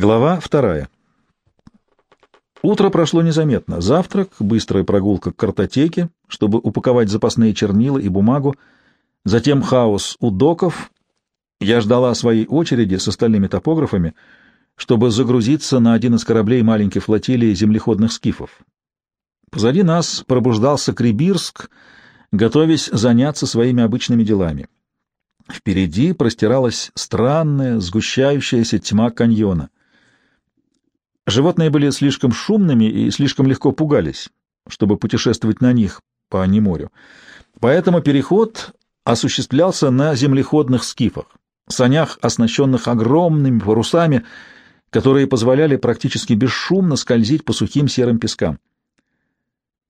Глава вторая. Утро прошло незаметно. Завтрак, быстрая прогулка к картотеке, чтобы упаковать запасные чернила и бумагу, затем хаос у доков. Я ждала своей очереди с остальными топографами, чтобы загрузиться на один из кораблей маленькой флотилии землеходных скифов. Позади нас пробуждался Крибирск, готовясь заняться своими обычными делами. Впереди простиралась странная, сгущающаяся тьма каньона. Животные были слишком шумными и слишком легко пугались, чтобы путешествовать на них по Неморю. Поэтому переход осуществлялся на землеходных скифах, санях, оснащенных огромными парусами, которые позволяли практически бесшумно скользить по сухим серым пескам.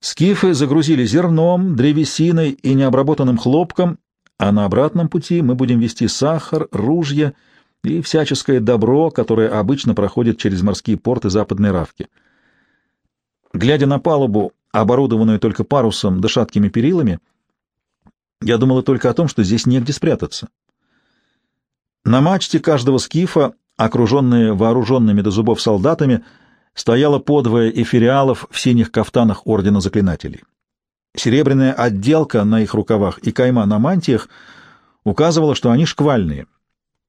Скифы загрузили зерном, древесиной и необработанным хлопком а на обратном пути мы будем вести сахар, ружья и всяческое добро, которое обычно проходит через морские порты Западной Равки. Глядя на палубу, оборудованную только парусом да шаткими перилами, я думала только о том, что здесь негде спрятаться. На мачте каждого скифа, окруженные вооруженными до зубов солдатами, стояло подвое эфириалов в синих кафтанах Ордена Заклинателей. Серебряная отделка на их рукавах и кайма на мантиях указывала, что они шквальные.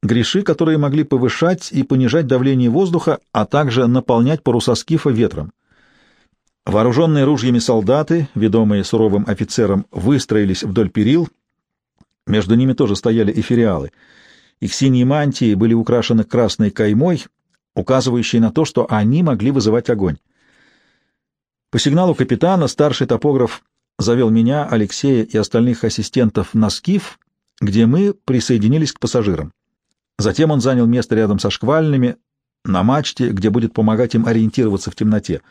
Греши, которые могли повышать и понижать давление воздуха, а также наполнять паруса скифа ветром. Вооруженные ружьями солдаты, ведомые суровым офицером, выстроились вдоль перил. Между ними тоже стояли эфириалы. Их синие мантии были украшены красной каймой, указывающей на то, что они могли вызывать огонь. По сигналу капитана старший топограф завел меня, Алексея и остальных ассистентов на скиф, где мы присоединились к пассажирам. Затем он занял место рядом со шквальными, на мачте, где будет помогать им ориентироваться в темноте.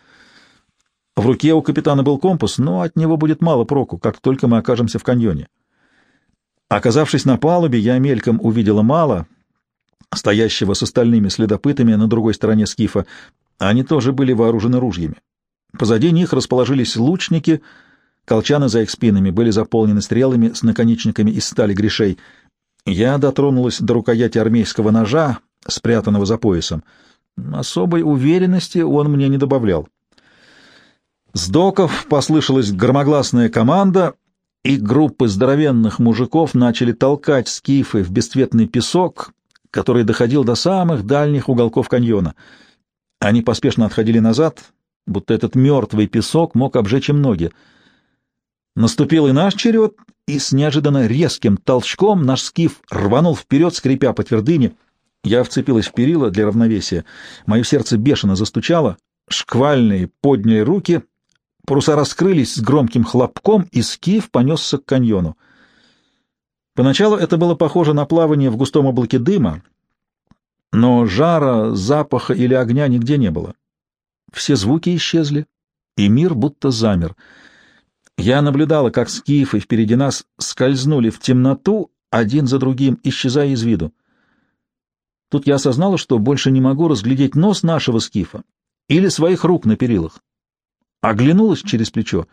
В руке у капитана был компас, но от него будет мало проку, как только мы окажемся в каньоне. Оказавшись на палубе, я мельком увидела мало, стоящего с остальными следопытами на другой стороне скифа. Они тоже были вооружены ружьями. Позади них расположились лучники — Колчаны за их спинами были заполнены стрелами с наконечниками из стали грешей. Я дотронулась до рукояти армейского ножа, спрятанного за поясом. Особой уверенности он мне не добавлял. С доков послышалась громогласная команда, и группы здоровенных мужиков начали толкать скифы в бесцветный песок, который доходил до самых дальних уголков каньона. Они поспешно отходили назад, будто этот мертвый песок мог обжечь им ноги. Наступил и наш черед, и с неожиданно резким толчком наш скиф рванул вперед, скрипя по твердыне. Я вцепилась в перила для равновесия. Мое сердце бешено застучало. Шквальные подняли руки, паруса раскрылись с громким хлопком, и скиф понесся к каньону. Поначалу это было похоже на плавание в густом облаке дыма, но жара, запаха или огня нигде не было. Все звуки исчезли, и мир будто замер — я наблюдала, как скифы впереди нас скользнули в темноту, один за другим, исчезая из виду. Тут я осознала, что больше не могу разглядеть нос нашего скифа или своих рук на перилах. Оглянулась через плечо.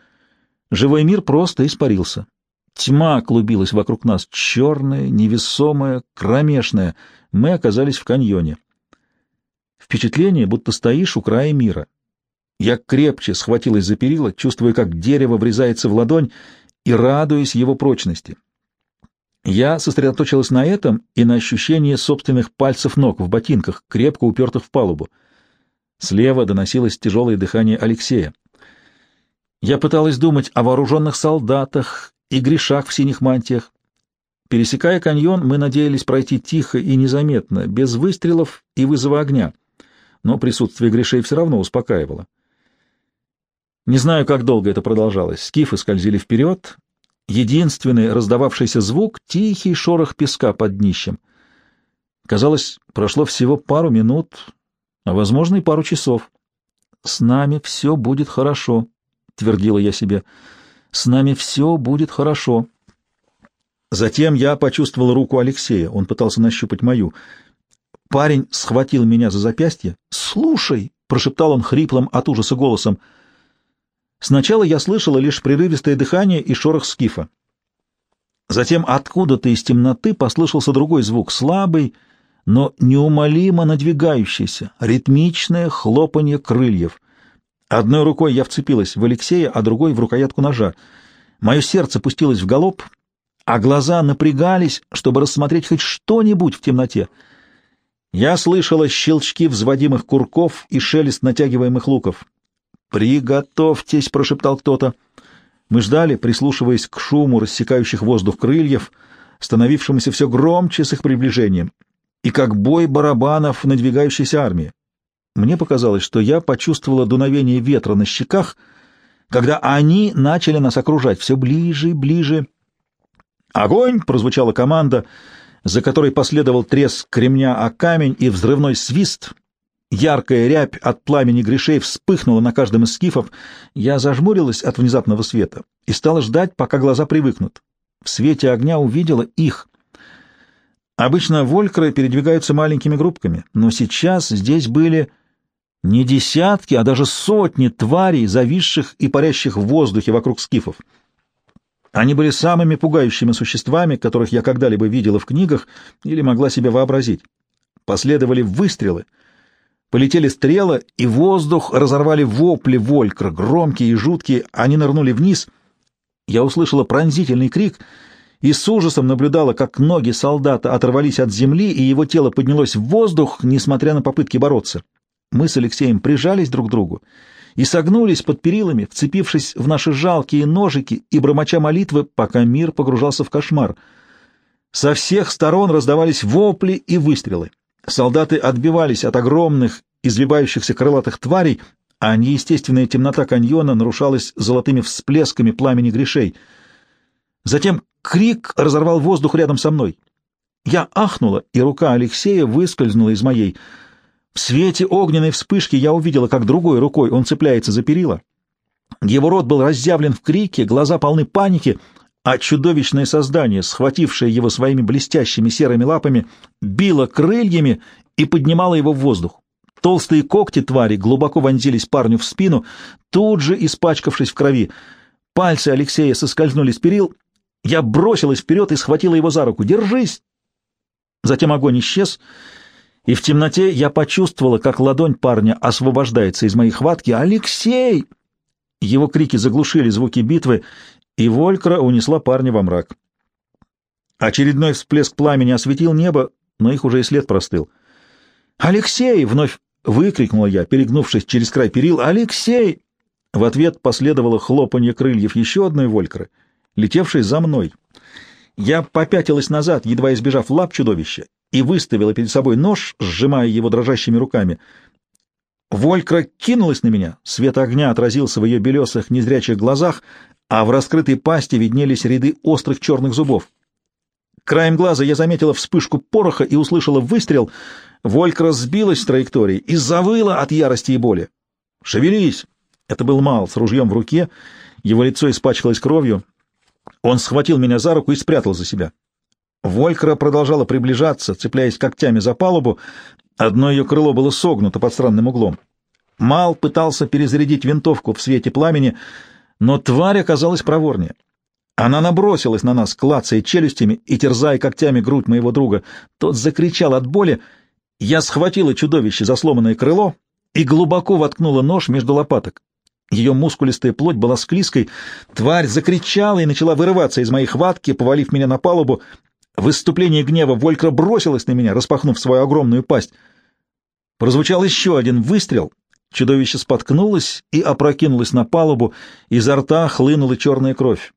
Живой мир просто испарился. Тьма клубилась вокруг нас, черная, невесомая, кромешная. Мы оказались в каньоне. Впечатление, будто стоишь у края мира. Я крепче схватилась за перила, чувствуя, как дерево врезается в ладонь, и радуясь его прочности. Я сосредоточилась на этом и на ощущении собственных пальцев ног в ботинках, крепко упертых в палубу. Слева доносилось тяжелое дыхание Алексея. Я пыталась думать о вооруженных солдатах и грешах в синих мантиях. Пересекая каньон, мы надеялись пройти тихо и незаметно, без выстрелов и вызова огня, но присутствие грешей все равно успокаивало. Не знаю, как долго это продолжалось. Скифы скользили вперед. Единственный раздававшийся звук — тихий шорох песка под днищем. Казалось, прошло всего пару минут, а, возможно, и пару часов. «С нами все будет хорошо», — твердила я себе. «С нами все будет хорошо». Затем я почувствовал руку Алексея. Он пытался нащупать мою. Парень схватил меня за запястье. «Слушай!» — прошептал он хриплым от ужаса голосом — Сначала я слышала лишь прерывистое дыхание и шорох скифа. Затем откуда-то из темноты послышался другой звук, слабый, но неумолимо надвигающееся, ритмичное хлопанье крыльев. Одной рукой я вцепилась в Алексея, а другой — в рукоятку ножа. Мое сердце пустилось в галоп, а глаза напрягались, чтобы рассмотреть хоть что-нибудь в темноте. Я слышала щелчки взводимых курков и шелест натягиваемых луков. «Приготовьтесь!» — прошептал кто-то. Мы ждали, прислушиваясь к шуму рассекающих воздух крыльев, становившемуся все громче с их приближением, и как бой барабанов надвигающейся армии. Мне показалось, что я почувствовала дуновение ветра на щеках, когда они начали нас окружать все ближе и ближе. «Огонь!» — прозвучала команда, за которой последовал треск кремня о камень и взрывной свист — Яркая рябь от пламени грешей вспыхнула на каждом из скифов. Я зажмурилась от внезапного света и стала ждать, пока глаза привыкнут. В свете огня увидела их. Обычно волькры передвигаются маленькими группками, но сейчас здесь были не десятки, а даже сотни тварей, зависших и парящих в воздухе вокруг скифов. Они были самыми пугающими существами, которых я когда-либо видела в книгах или могла себе вообразить. Последовали выстрелы — Полетели стрелы, и воздух разорвали вопли Волькра, громкие и жуткие, они нырнули вниз. Я услышала пронзительный крик и с ужасом наблюдала, как ноги солдата оторвались от земли, и его тело поднялось в воздух, несмотря на попытки бороться. Мы с Алексеем прижались друг к другу и согнулись под перилами, вцепившись в наши жалкие ножики и бормоча молитвы, пока мир погружался в кошмар. Со всех сторон раздавались вопли и выстрелы. Солдаты отбивались от огромных, извивающихся крылатых тварей, а неестественная темнота каньона нарушалась золотыми всплесками пламени грешей. Затем крик разорвал воздух рядом со мной. Я ахнула, и рука Алексея выскользнула из моей. В свете огненной вспышки я увидела, как другой рукой он цепляется за перила. Его рот был разъявлен в крике, глаза полны паники, а чудовищное создание, схватившее его своими блестящими серыми лапами, било крыльями и поднимало его в воздух. Толстые когти твари глубоко вонзились парню в спину, тут же испачкавшись в крови. Пальцы Алексея соскользнули с перил. Я бросилась вперед и схватила его за руку. «Держись!» Затем огонь исчез, и в темноте я почувствовала, как ладонь парня освобождается из моей хватки. «Алексей!» Его крики заглушили звуки битвы, и Волькра унесла парня во мрак. Очередной всплеск пламени осветил небо, но их уже и след простыл. «Алексей!» — вновь выкрикнула я, перегнувшись через край перил. «Алексей!» В ответ последовало хлопанье крыльев еще одной Волькры, летевшей за мной. Я попятилась назад, едва избежав лап чудовища, и выставила перед собой нож, сжимая его дрожащими руками. Волькра кинулась на меня, свет огня отразился в ее белесых незрячих глазах, а в раскрытой пасти виднелись ряды острых черных зубов. Краем глаза я заметила вспышку пороха и услышала выстрел. Волька разбилась с траектории и завыла от ярости и боли. «Шевелись!» Это был Мал с ружьем в руке, его лицо испачкалось кровью. Он схватил меня за руку и спрятал за себя. Волькра продолжала приближаться, цепляясь когтями за палубу. Одно ее крыло было согнуто под странным углом. Мал пытался перезарядить винтовку в свете пламени, но тварь оказалась проворнее. Она набросилась на нас, клацая челюстями и терзая когтями грудь моего друга. Тот закричал от боли. Я схватила чудовище за сломанное крыло и глубоко воткнула нож между лопаток. Ее мускулистая плоть была склизкой. Тварь закричала и начала вырываться из моей хватки, повалив меня на палубу. В выступлении гнева Волькра бросилась на меня, распахнув свою огромную пасть. Прозвучал еще один выстрел, Чудовище споткнулось и опрокинулось на палубу, изо рта хлынула черная кровь.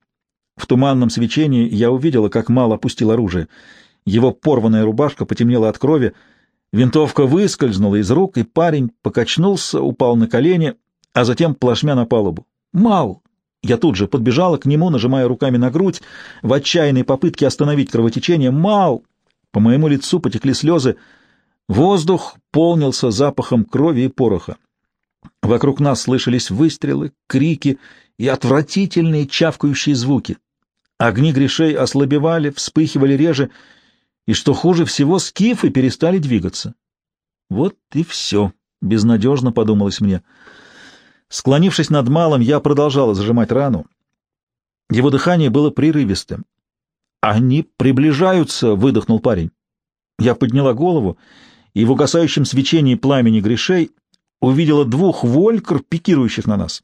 В туманном свечении я увидела, как Мал опустил оружие. Его порванная рубашка потемнела от крови, винтовка выскользнула из рук, и парень покачнулся, упал на колени, а затем плашмя на палубу. «Мал!» Я тут же подбежала к нему, нажимая руками на грудь, в отчаянной попытке остановить кровотечение. «Мал!» По моему лицу потекли слезы. Воздух полнился запахом крови и пороха. Вокруг нас слышались выстрелы, крики и отвратительные чавкающие звуки. Огни грешей ослабевали, вспыхивали реже, и, что хуже всего, скифы перестали двигаться. Вот и все, — безнадежно подумалось мне. Склонившись над малым, я продолжала зажимать рану. Его дыхание было прерывистым. «Они приближаются!» — выдохнул парень. Я подняла голову и в угасающем свечении пламени грешей увидела двух волькр, пикирующих на нас.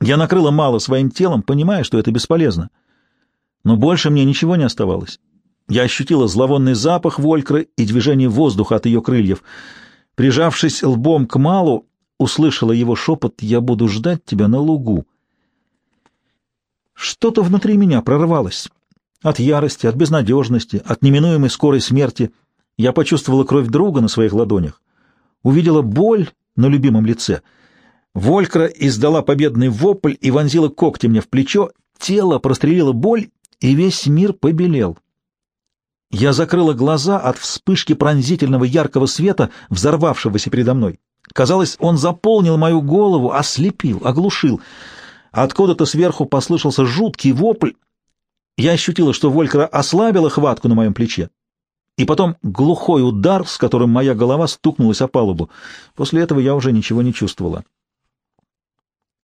Я накрыла мало своим телом, понимая, что это бесполезно. Но больше мне ничего не оставалось. Я ощутила зловонный запах волькры и движение воздуха от ее крыльев. Прижавшись лбом к малу, услышала его шепот «Я буду ждать тебя на лугу». Что-то внутри меня прорвалось. От ярости, от безнадежности, от неминуемой скорой смерти. Я почувствовала кровь друга на своих ладонях. Увидела боль на любимом лице. Волькра издала победный вопль и вонзила когти мне в плечо. Тело прострелило боль, и весь мир побелел. Я закрыла глаза от вспышки пронзительного яркого света, взорвавшегося передо мной. Казалось, он заполнил мою голову, ослепил, оглушил. Откуда-то сверху послышался жуткий вопль. Я ощутила, что Волькера ослабила хватку на моем плече. И потом глухой удар, с которым моя голова стукнулась о палубу. После этого я уже ничего не чувствовала.